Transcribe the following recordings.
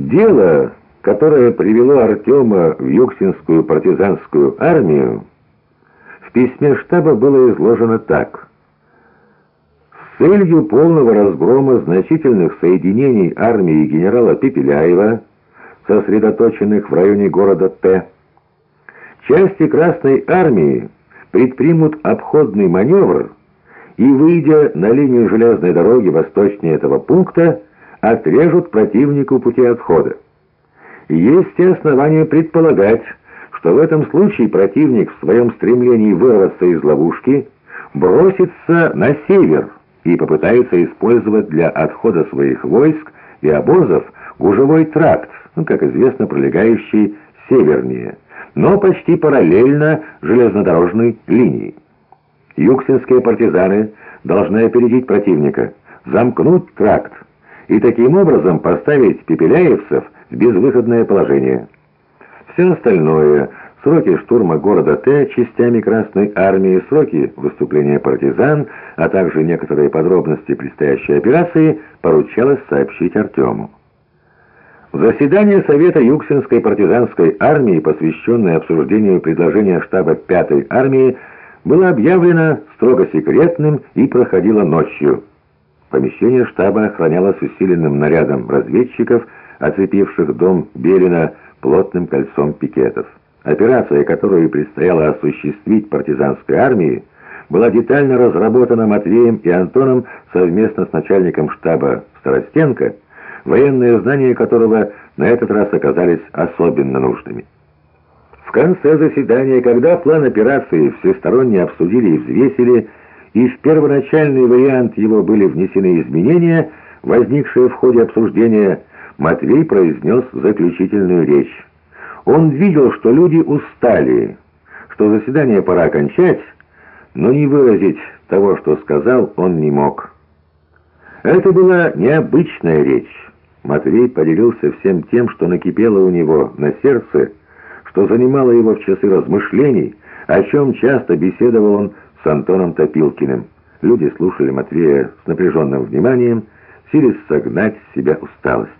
Дело, которое привело Артема в Юксинскую партизанскую армию, в письме штаба было изложено так. С целью полного разгрома значительных соединений армии генерала Пепеляева, сосредоточенных в районе города Т, части Красной армии предпримут обходный маневр и, выйдя на линию железной дороги восточнее этого пункта, отрежут противнику пути отхода. Есть и основания предполагать, что в этом случае противник в своем стремлении вырваться из ловушки бросится на север и попытается использовать для отхода своих войск и обозов гужевой тракт, ну, как известно, пролегающий севернее, но почти параллельно железнодорожной линии. Юксинские партизаны должны опередить противника, замкнуть тракт, и таким образом поставить пепеляевцев в безвыходное положение. Все остальное – сроки штурма города Т частями Красной Армии, сроки выступления партизан, а также некоторые подробности предстоящей операции поручалось сообщить Артему. Заседание Совета Юксинской партизанской армии, посвященное обсуждению предложения штаба 5-й армии, было объявлено строго секретным и проходило ночью. Помещение штаба охранялось усиленным нарядом разведчиков, оцепивших дом Белина плотным кольцом пикетов. Операция, которую предстояло осуществить партизанской армии, была детально разработана Матвеем и Антоном совместно с начальником штаба Старостенко, военные знания которого на этот раз оказались особенно нужными. В конце заседания, когда план операции всесторонне обсудили и взвесили, и в первоначальный вариант его были внесены изменения, возникшие в ходе обсуждения, Матвей произнес заключительную речь. Он видел, что люди устали, что заседание пора окончать, но не выразить того, что сказал, он не мог. Это была необычная речь. Матвей поделился всем тем, что накипело у него на сердце, что занимало его в часы размышлений, о чем часто беседовал он с Антоном Топилкиным. Люди слушали Матвея с напряженным вниманием, сились согнать с себя усталость.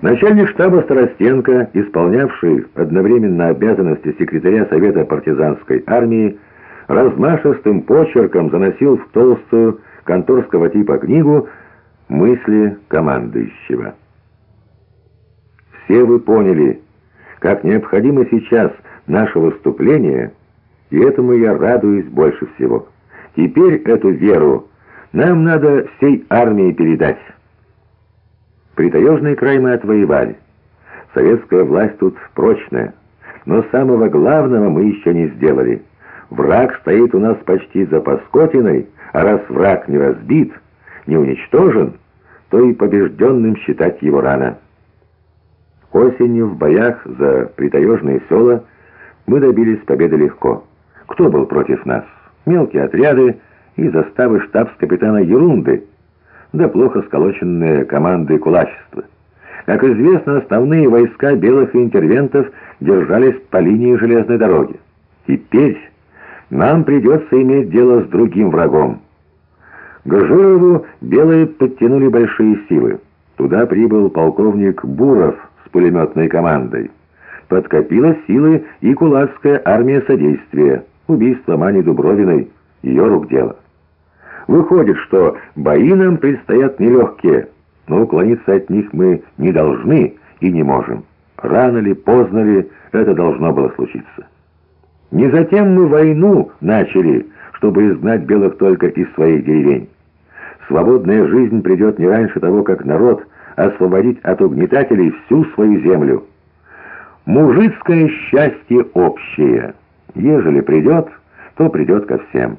Начальник штаба Старостенко, исполнявший одновременно обязанности секретаря Совета партизанской армии, размашистым почерком заносил в толстую конторского типа книгу мысли командующего. Все вы поняли, как необходимо сейчас наше выступление – и этому я радуюсь больше всего. Теперь эту веру нам надо всей армии передать. Притаежный край мы отвоевали. Советская власть тут прочная. Но самого главного мы еще не сделали. Враг стоит у нас почти за Паскотиной, а раз враг не разбит, не уничтожен, то и побежденным считать его рано. Осенью в боях за притаежные села мы добились победы легко. Кто был против нас? Мелкие отряды и заставы штабс-капитана Ерунды, да плохо сколоченные команды кулачества. Как известно, основные войска белых интервентов держались по линии железной дороги. Теперь нам придется иметь дело с другим врагом. К Жирову белые подтянули большие силы. Туда прибыл полковник Буров с пулеметной командой. Подкопила силы и кулацкая армия содействия. Убийство Мани Дубровиной — ее рук дело. Выходит, что бои нам предстоят нелегкие, но уклониться от них мы не должны и не можем. Рано ли, поздно ли, это должно было случиться. Не затем мы войну начали, чтобы изгнать белых только из своих деревень. Свободная жизнь придет не раньше того, как народ освободить от угнетателей всю свою землю. Мужицкое счастье общее — Ежели придет, то придет ко всем.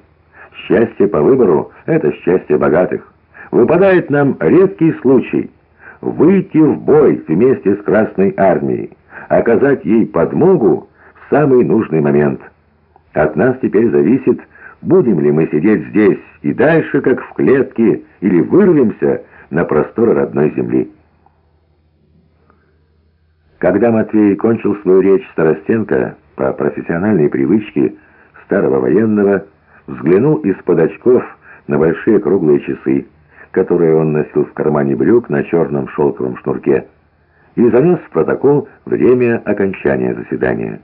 Счастье по выбору — это счастье богатых. Выпадает нам редкий случай выйти в бой вместе с Красной Армией, оказать ей подмогу в самый нужный момент. От нас теперь зависит, будем ли мы сидеть здесь и дальше, как в клетке, или вырвемся на просторы родной земли. Когда Матвей кончил свою речь Старостенко, по профессиональной привычке старого военного взглянул из-под очков на большие круглые часы, которые он носил в кармане брюк на черном шелковом шнурке. и занес в протокол время окончания заседания.